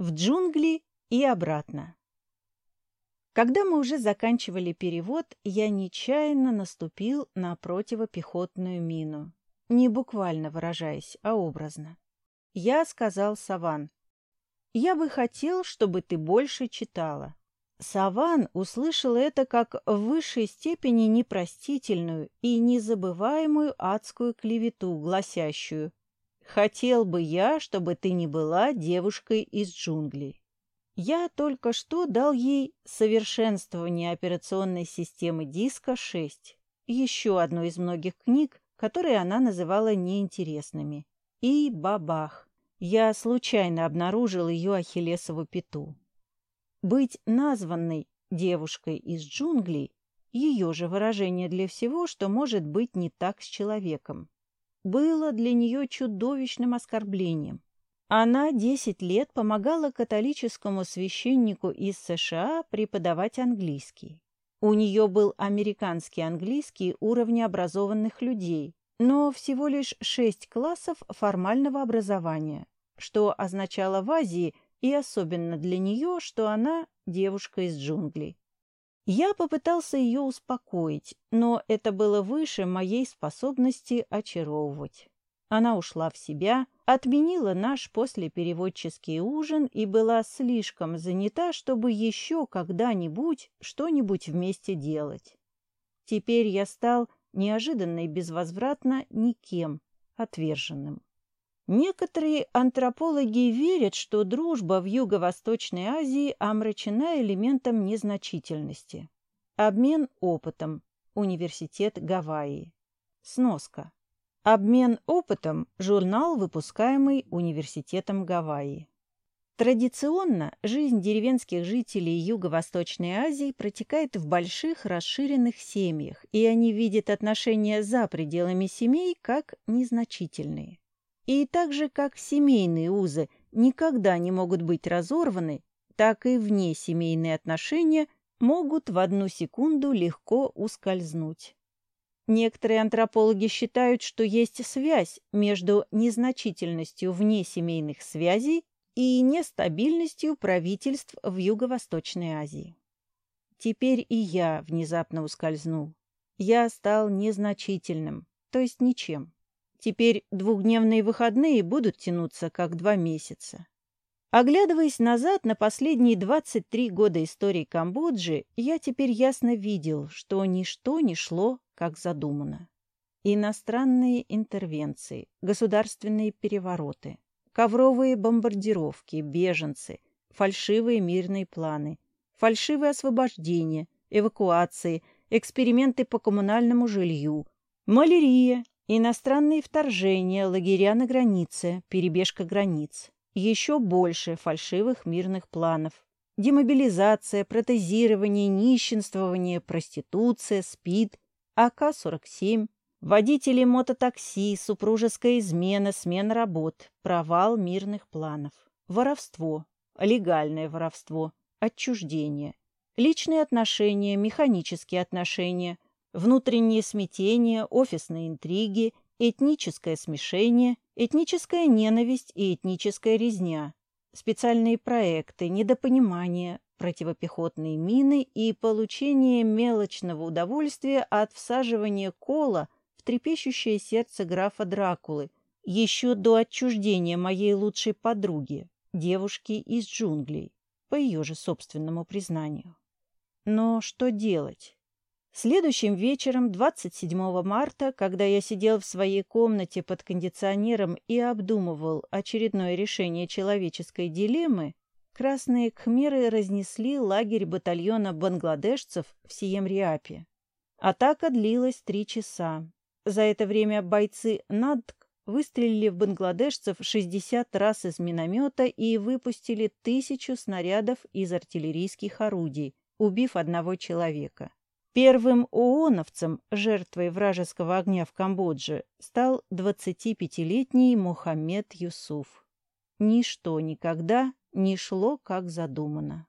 В джунгли и обратно. Когда мы уже заканчивали перевод, я нечаянно наступил на противопехотную мину. Не буквально выражаясь, а образно. Я сказал Саван, «Я бы хотел, чтобы ты больше читала». Саван услышал это как в высшей степени непростительную и незабываемую адскую клевету, гласящую «Хотел бы я, чтобы ты не была девушкой из джунглей». Я только что дал ей «Совершенствование операционной системы диска 6», еще одну из многих книг, которые она называла неинтересными. И бабах! Я случайно обнаружил ее Ахиллесову пету. Быть названной девушкой из джунглей – ее же выражение для всего, что может быть не так с человеком было для нее чудовищным оскорблением. Она десять лет помогала католическому священнику из США преподавать английский. У нее был американский английский уровня образованных людей, но всего лишь шесть классов формального образования, что означало в Азии и особенно для нее, что она девушка из джунглей. Я попытался ее успокоить, но это было выше моей способности очаровывать. Она ушла в себя, отменила наш послепереводческий ужин и была слишком занята, чтобы еще когда-нибудь что-нибудь вместе делать. Теперь я стал неожиданно и безвозвратно никем, отверженным. Некоторые антропологи верят, что дружба в Юго-Восточной Азии омрачена элементом незначительности. Обмен опытом. Университет Гавайи. Сноска. Обмен опытом – журнал, выпускаемый Университетом Гавайи. Традиционно жизнь деревенских жителей Юго-Восточной Азии протекает в больших расширенных семьях, и они видят отношения за пределами семей как незначительные. И так же, как семейные узы никогда не могут быть разорваны, так и внесемейные отношения могут в одну секунду легко ускользнуть. Некоторые антропологи считают, что есть связь между незначительностью внесемейных связей и нестабильностью правительств в Юго-Восточной Азии. Теперь и я внезапно ускользнул. Я стал незначительным, то есть ничем. Теперь двухдневные выходные будут тянуться как два месяца. Оглядываясь назад на последние 23 года истории Камбоджи, я теперь ясно видел, что ничто не шло, как задумано. Иностранные интервенции, государственные перевороты, ковровые бомбардировки, беженцы, фальшивые мирные планы, фальшивые освобождения, эвакуации, эксперименты по коммунальному жилью, малярия, Иностранные вторжения, лагеря на границе, перебежка границ. Еще больше фальшивых мирных планов. Демобилизация, протезирование, нищенствование, проституция, СПИД, АК-47, водители мототакси, супружеская измена, смена работ, провал мирных планов, воровство, легальное воровство, отчуждение, личные отношения, механические отношения – внутреннее смятение, офисные интриги, этническое смешение, этническая ненависть и этническая резня, специальные проекты, недопонимание, противопехотные мины и получение мелочного удовольствия от всаживания кола в трепещущее сердце графа Дракулы еще до отчуждения моей лучшей подруги, девушки из джунглей, по ее же собственному признанию. Но что делать? Следующим вечером, 27 марта, когда я сидел в своей комнате под кондиционером и обдумывал очередное решение человеческой дилеммы, красные кхмеры разнесли лагерь батальона бангладешцев в Сиемриапе. Атака длилась три часа. За это время бойцы НАДК выстрелили в бангладешцев 60 раз из миномета и выпустили тысячу снарядов из артиллерийских орудий, убив одного человека. Первым ООНовцем, жертвой вражеского огня в Камбодже, стал 25-летний Мухаммед Юсуф. Ничто никогда не шло, как задумано.